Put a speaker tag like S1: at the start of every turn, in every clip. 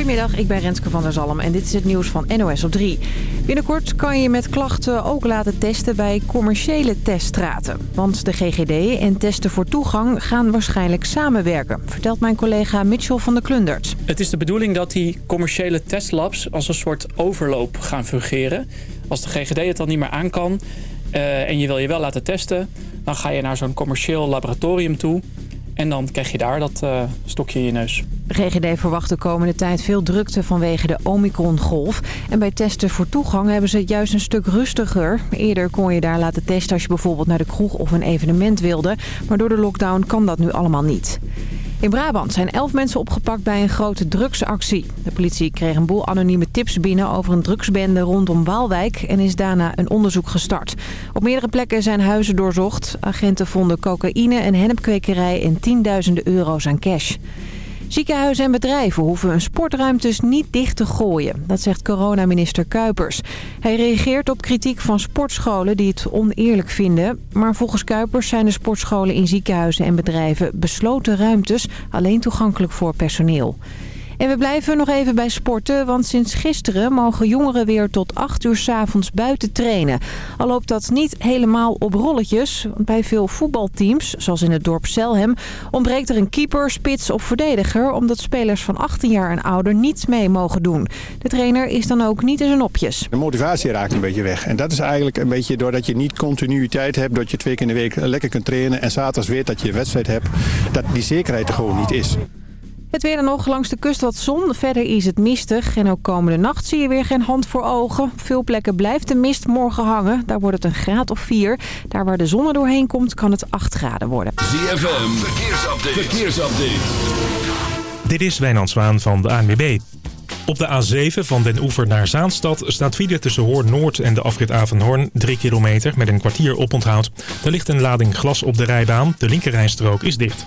S1: Goedemiddag, ik ben Renske van der Zalm en dit is het nieuws van NOS op 3. Binnenkort kan je met klachten ook laten testen bij commerciële teststraten. Want de GGD en testen voor toegang gaan waarschijnlijk samenwerken... vertelt mijn collega Mitchell van der Klundert.
S2: Het is de bedoeling dat die commerciële testlabs als een soort overloop gaan fungeren. Als de GGD het dan niet meer aan kan uh, en je wil je wel laten testen... dan ga je naar zo'n commercieel laboratorium toe... En dan krijg je daar dat uh, stokje in je neus.
S1: GGD verwacht de komende tijd veel drukte vanwege de Omicron-golf. En bij testen voor toegang hebben ze het juist een stuk rustiger. Eerder kon je daar laten testen als je bijvoorbeeld naar de kroeg of een evenement wilde. Maar door de lockdown kan dat nu allemaal niet. In Brabant zijn elf mensen opgepakt bij een grote drugsactie. De politie kreeg een boel anonieme tips binnen over een drugsbende rondom Waalwijk... en is daarna een onderzoek gestart. Op meerdere plekken zijn huizen doorzocht. Agenten vonden cocaïne, een hennepkwekerij en tienduizenden euro's aan cash. Ziekenhuizen en bedrijven hoeven hun sportruimtes niet dicht te gooien. Dat zegt coronaminister Kuipers. Hij reageert op kritiek van sportscholen die het oneerlijk vinden. Maar volgens Kuipers zijn de sportscholen in ziekenhuizen en bedrijven besloten ruimtes... alleen toegankelijk voor personeel. En we blijven nog even bij sporten, want sinds gisteren mogen jongeren weer tot 8 uur s avonds buiten trainen. Al loopt dat niet helemaal op rolletjes. Bij veel voetbalteams, zoals in het dorp Selhem, ontbreekt er een keeper, spits of verdediger... omdat spelers van 18 jaar en ouder niets mee mogen doen. De trainer is dan ook niet in zijn opjes.
S3: De motivatie raakt een beetje weg. En dat is eigenlijk een beetje doordat je niet continuïteit hebt... dat je twee keer in de week lekker kunt trainen en zaterdags weer dat je een wedstrijd hebt... dat die zekerheid er gewoon niet is.
S1: Het weer dan nog langs de kust wat zon. Verder is het mistig. En ook komende nacht zie je weer geen hand voor ogen. Op veel plekken blijft de mist morgen hangen. Daar wordt het een graad of 4. Daar waar de zon er doorheen komt kan het 8 graden worden.
S4: ZFM, verkeersupdate. verkeersupdate.
S5: Dit is Wijnand Zwaan van de ANWB. Op de A7 van Den Oever naar Zaanstad staat file tussen Hoorn-Noord en de afrit Avenhoorn 3 kilometer met een kwartier oponthoud. Er ligt een lading glas op de rijbaan. De linkerrijstrook is dicht.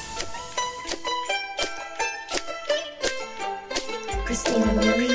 S6: Christina Milian,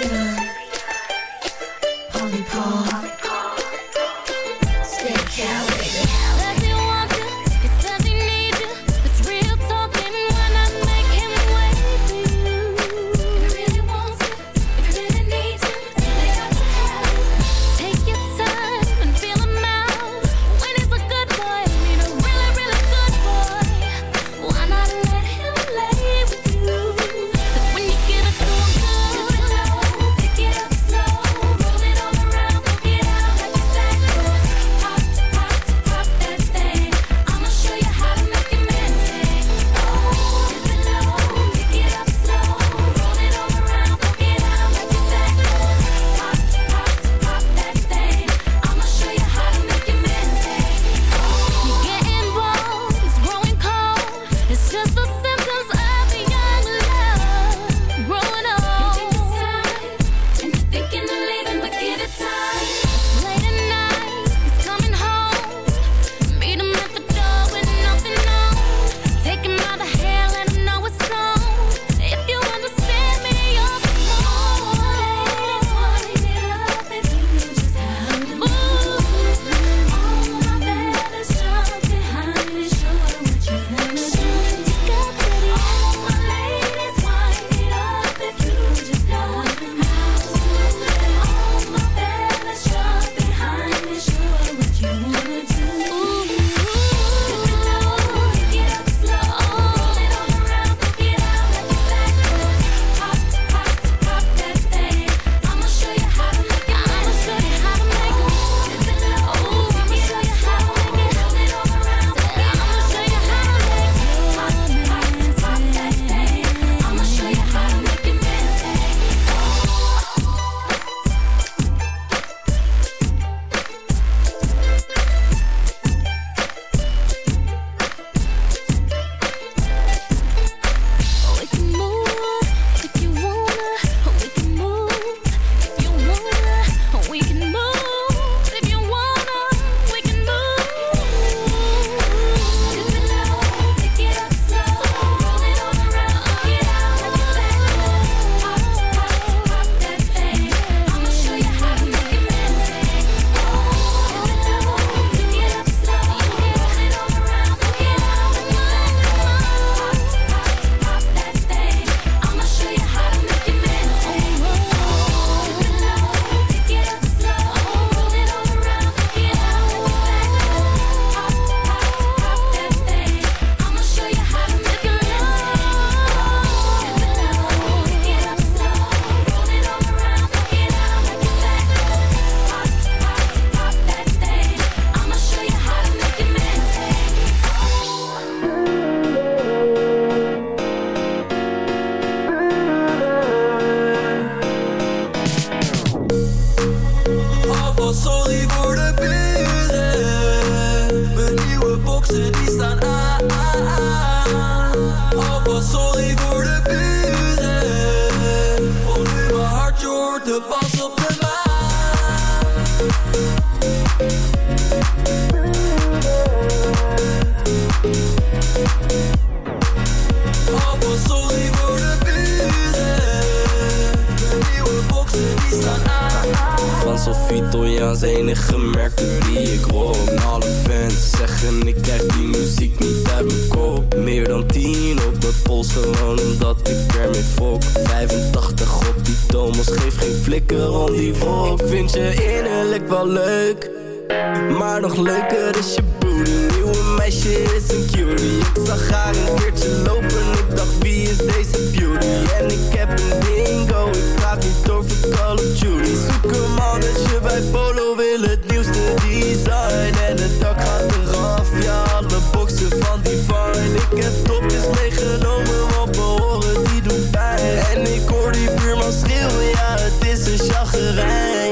S7: Thomas geef geen flikker om die volk Vind je innerlijk wel leuk maar nog leuker is je booty Nieuwe meisje is een cutie. Ik zag haar een keertje lopen. Ik dacht wie is deze beauty? En ik heb een dingo. Ik praat niet over Call of Duty. Zoek een mannetje bij Polo. Wil het nieuwste design. En het dak gaat eraf. Ja alle boxen van Divine. Ik heb topjes meegenomen is een chagrijn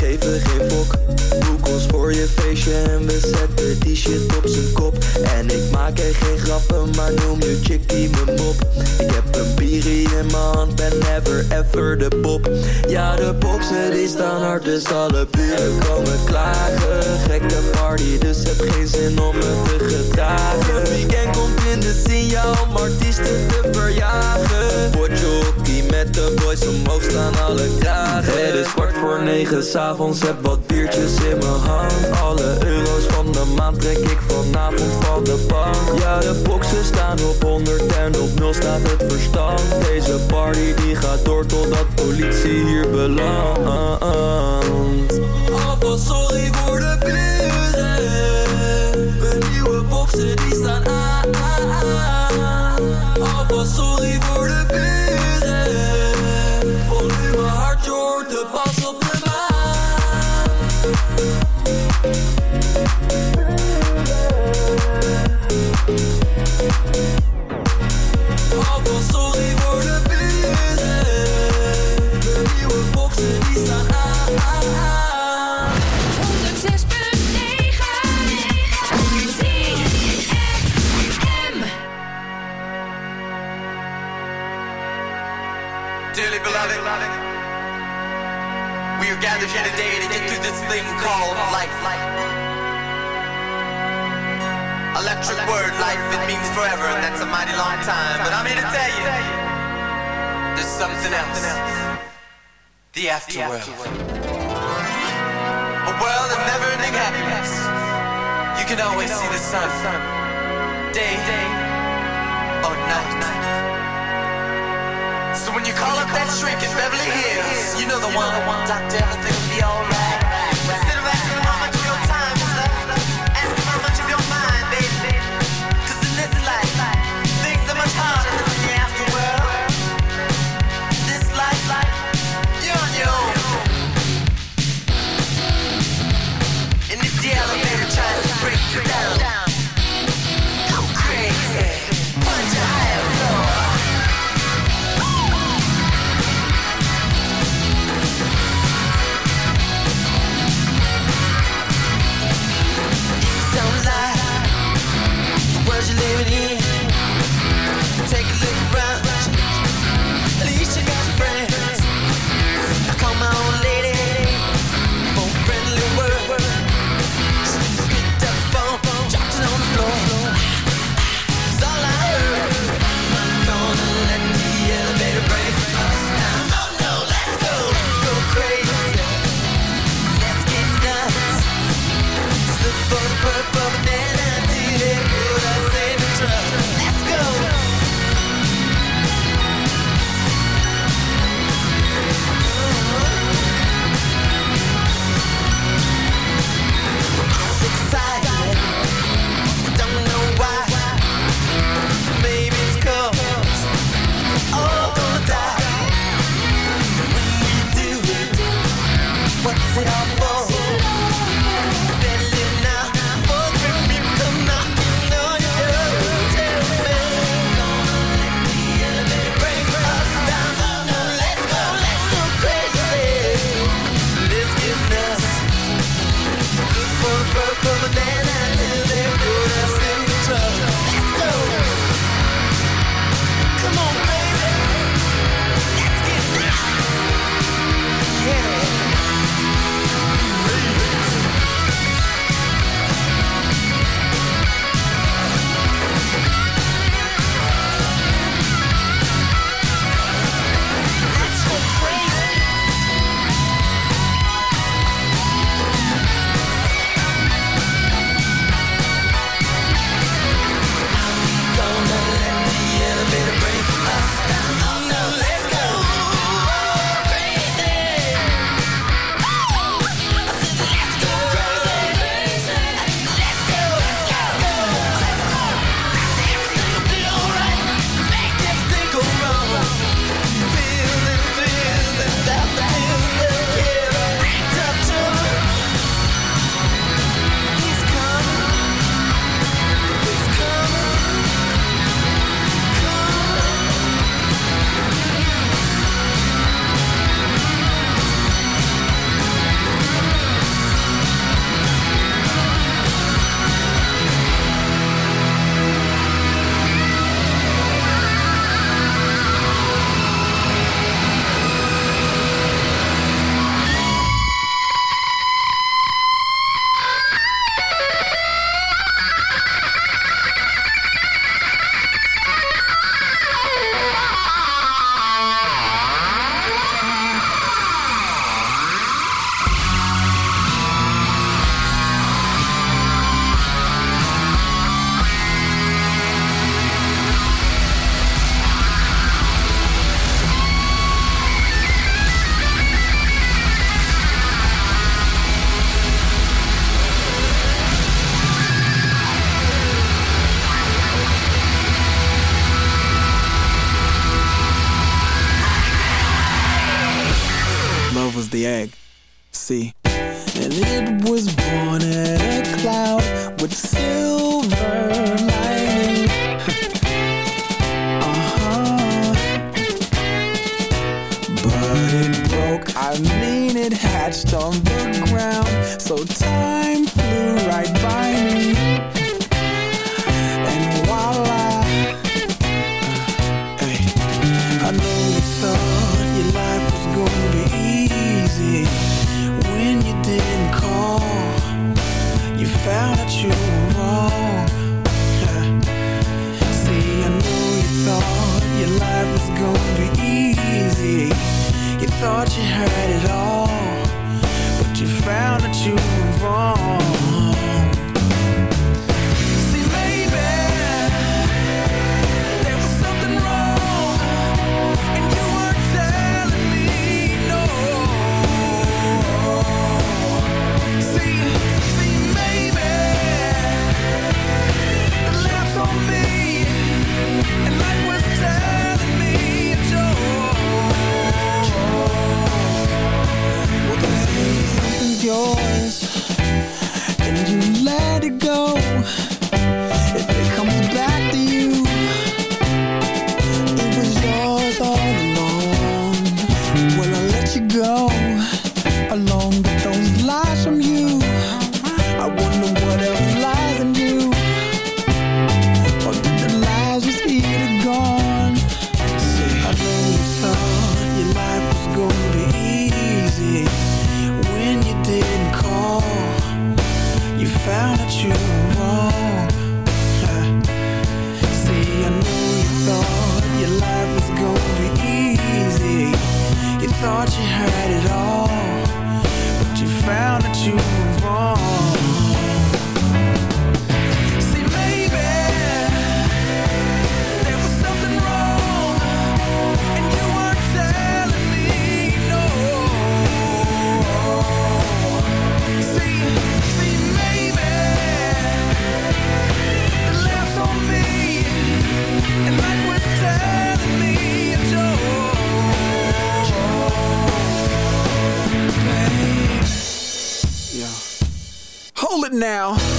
S7: geven geen fok. Boek ons voor je feestje en we zetten die shit op zijn kop. En ik maak er geen grappen, maar noem je chickie mijn mop. Ik heb een bierie in mijn hand, ben never ever de pop. Ja, de boxen die staan hard, dus alle buren komen klagen. Gekke party, dus heb geen zin om me te gedragen. Het weekend komt in de scene, om artiesten te verjagen. Potjokie met de boys omhoog staan alle kragen Het is kwart voor negen s'avonds, heb wat biertjes in mijn hand. Alle euro's van de maand trek ik vanavond van de bank. Ja, de boxen staan op 100 en op 0 staat het verstand. Deze party die gaat door totdat politie hier belandt.
S6: Oh,
S8: in Beverly Hills, you know the one. Doctor, everything will be alright.
S9: when you didn't call. You found you were wrong. See, I know you thought your life was gonna be easy. You thought you had it all, but you found that you were wrong yours And you let it go. now.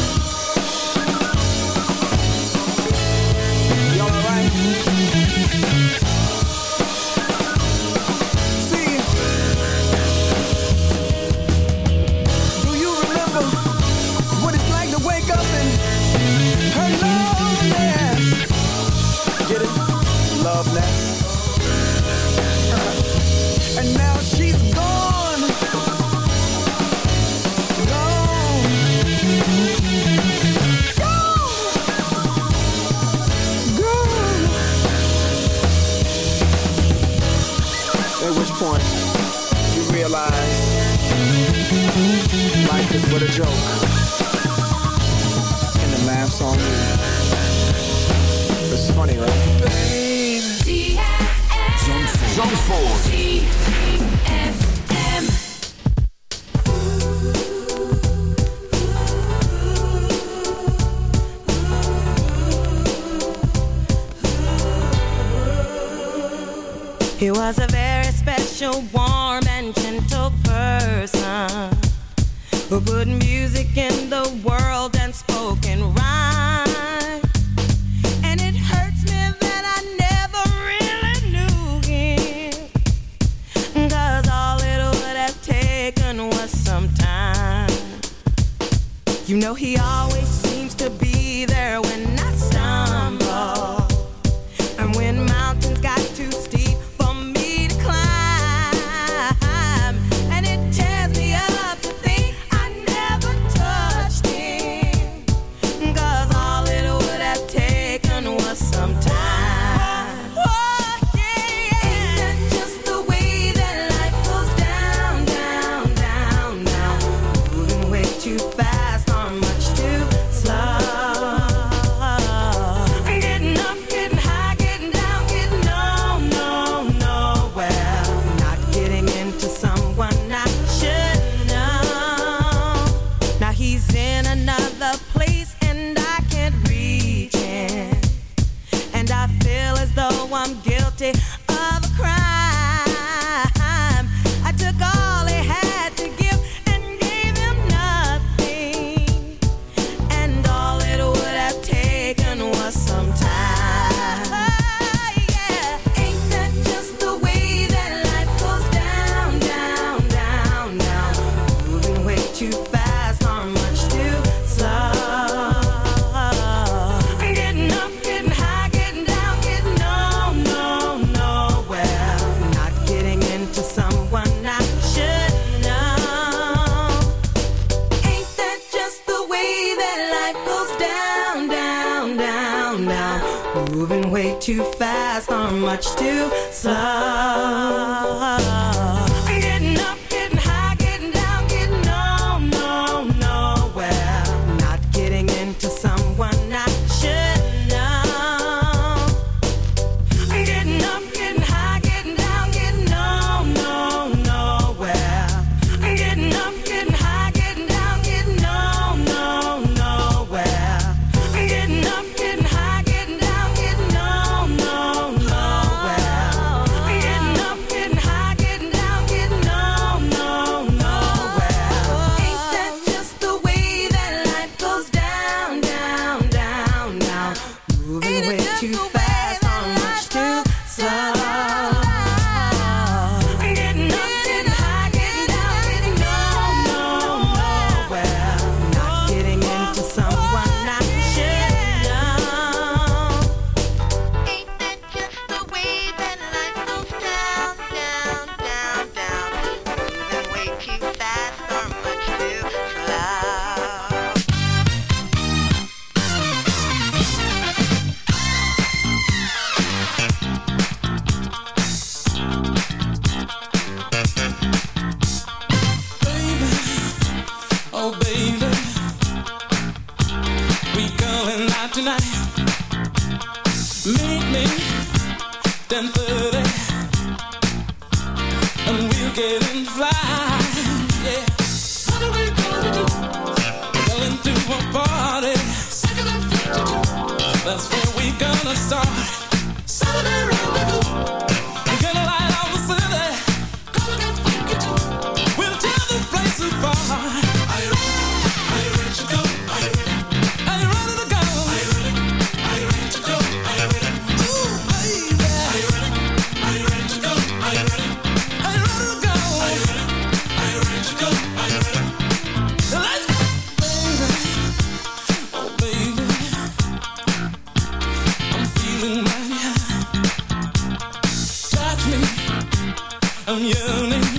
S10: I'm
S11: yawning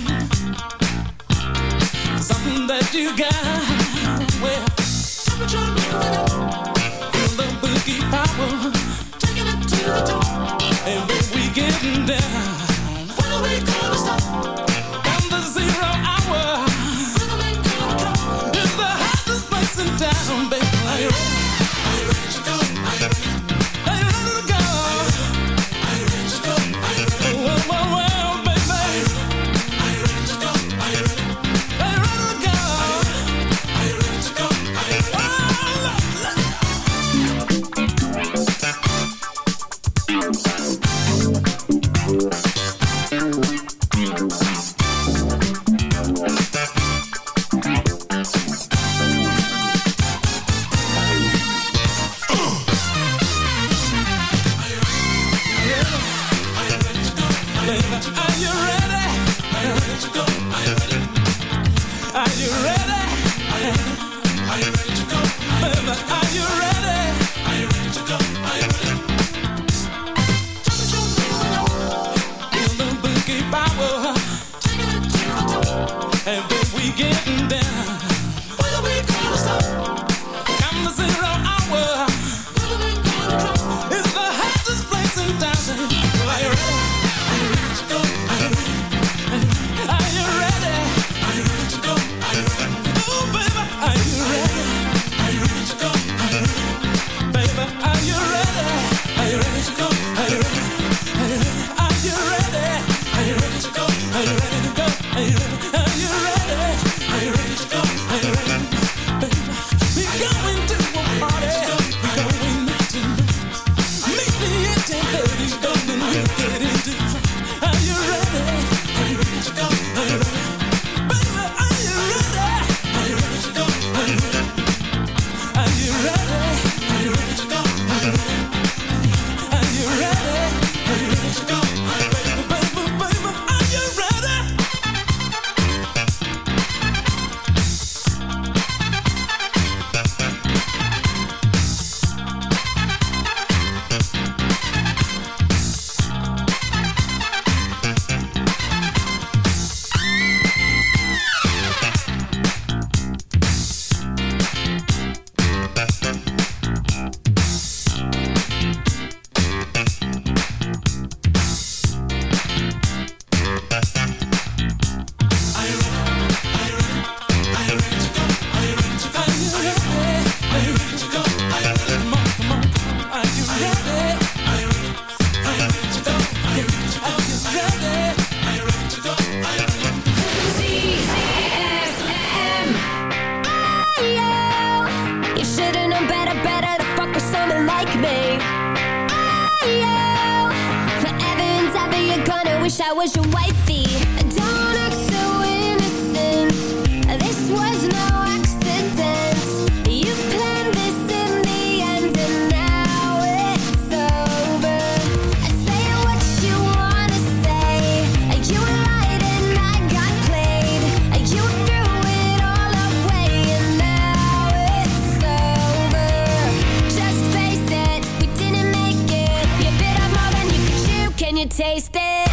S11: taste it?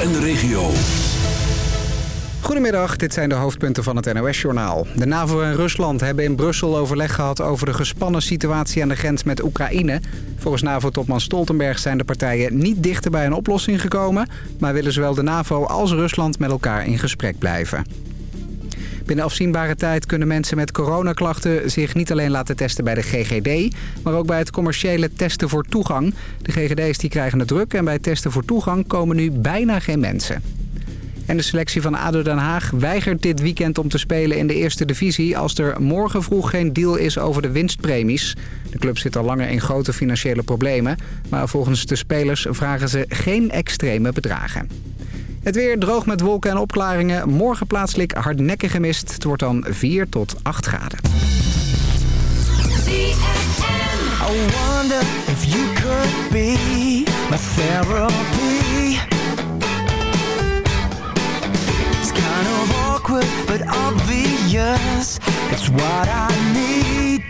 S4: En de regio.
S12: Goedemiddag, dit zijn de hoofdpunten van het NOS-journaal. De NAVO en Rusland hebben in Brussel overleg gehad over de gespannen situatie aan de grens met Oekraïne. Volgens NAVO-topman Stoltenberg zijn de partijen niet dichter bij een oplossing gekomen... maar willen zowel de NAVO als Rusland met elkaar in gesprek blijven. Binnen afzienbare tijd kunnen mensen met coronaklachten zich niet alleen laten testen bij de GGD... maar ook bij het commerciële testen voor toegang. De GGD's die krijgen het druk en bij testen voor toegang komen nu bijna geen mensen. En de selectie van ADO Den Haag weigert dit weekend om te spelen in de eerste divisie... als er morgen vroeg geen deal is over de winstpremies. De club zit al langer in grote financiële problemen... maar volgens de spelers vragen ze geen extreme bedragen. Het weer droog met wolken en opklaringen. Morgen plaatselijk hardnekkige mist. Het wordt dan 4 tot 8 graden.
S8: Awkward but obvious It's what I need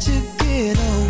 S8: to get away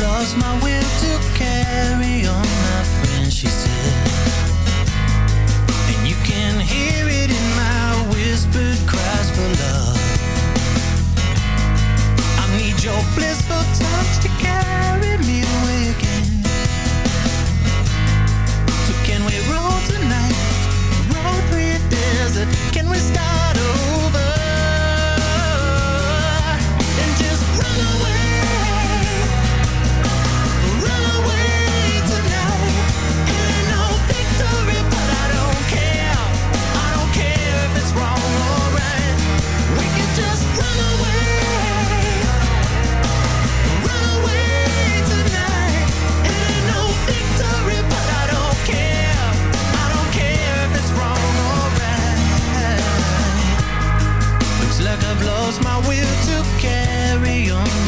S8: lost my will to carry on, my friend, she said. And you can hear it in my whispered cries for love. I need your bliss my will to carry on.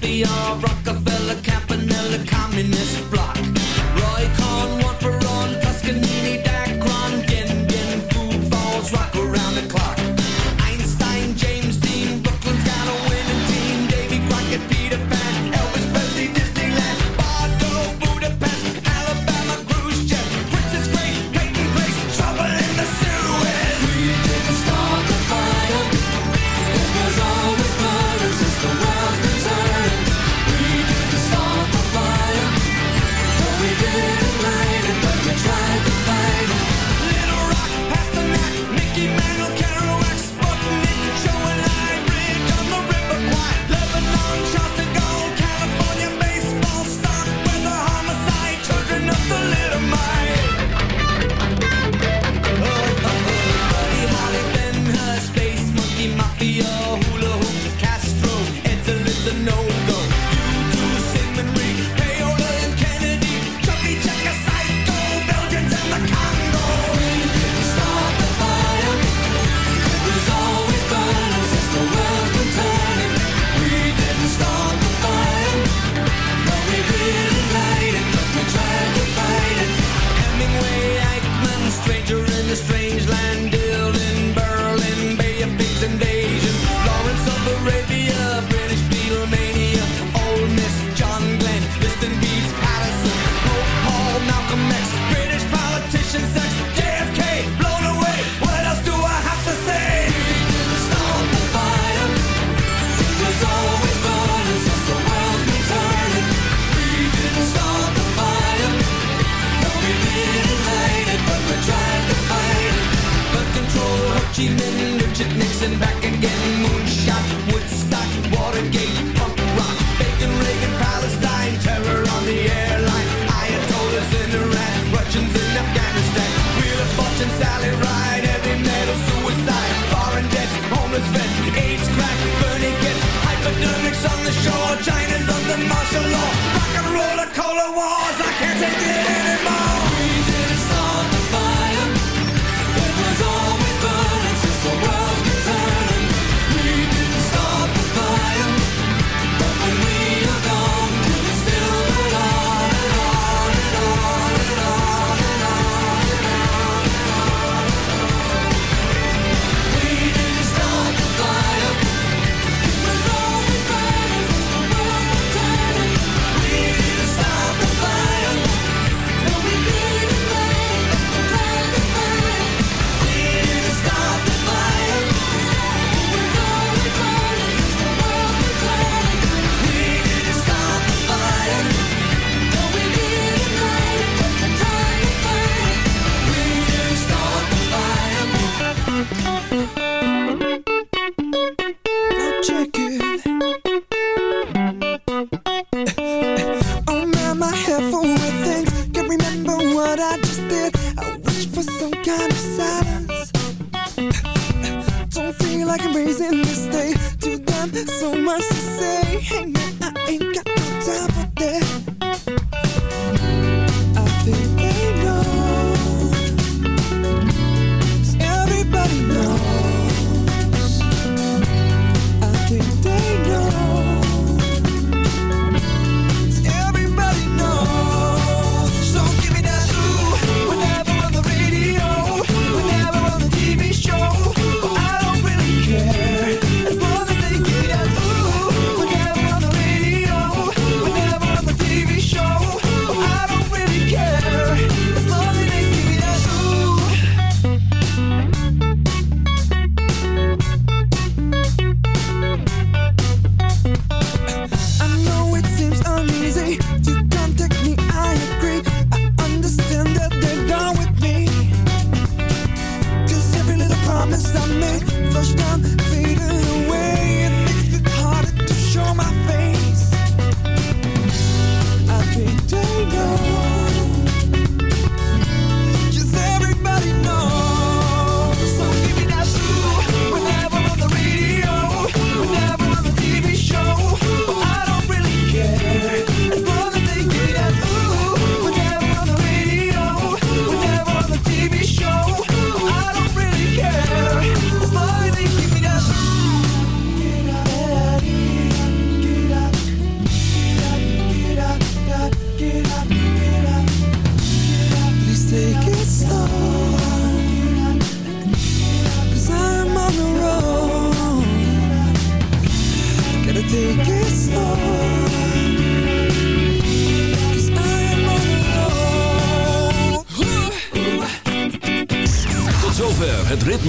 S8: The
S13: Rockefeller,
S8: Campanella, Communist Bloc. Roy Cohn, one for Chi Minh, Richard Nixon, back